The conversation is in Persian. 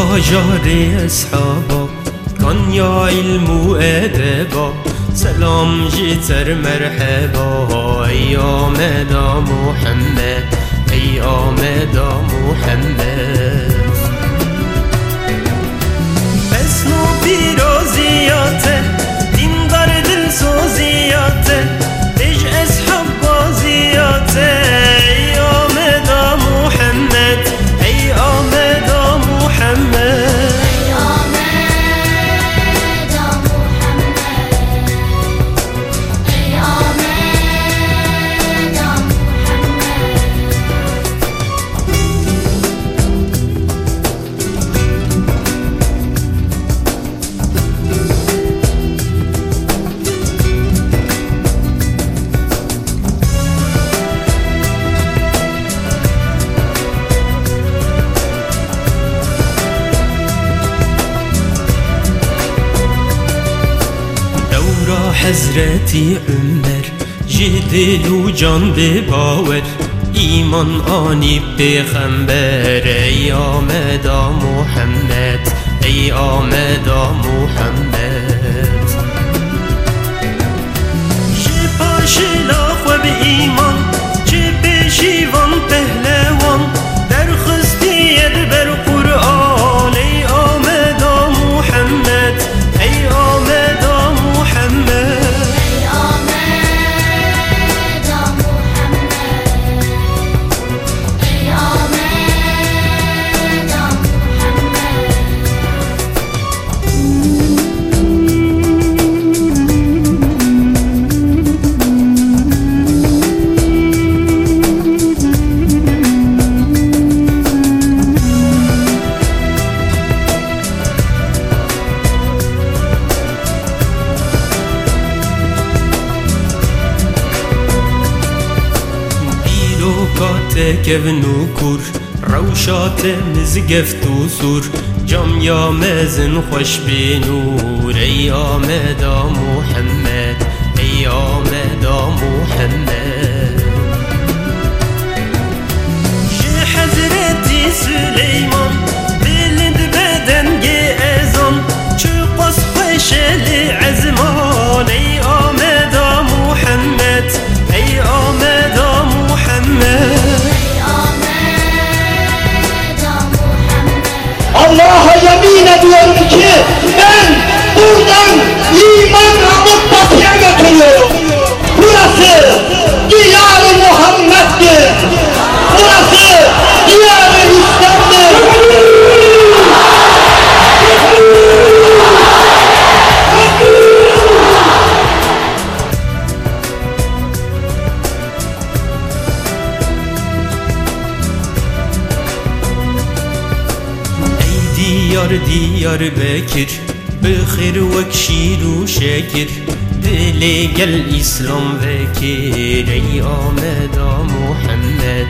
باجار اصحابا کان یا علم و ادبا سلام جیتر مرحبا ای آمدا محمد ای آمدا محمد. اسم و پیروزیاته حضرتی عمر جدل و جان به باور ایمان آنی پیغمبر ای آمدا محمد ای آمدا محمد بیروکات کونو کور روشات مزگفت و سور. جام یا مزن خوش بنور ای آمدا محمد ای آمدا محمد. Allah'a yemin ediyorum ki ben buradan iman alıp batıya götürüyorum. دار ديار بكر بخير وكشير وشاكر دلي الإسلام ذاكر أي آمد محمد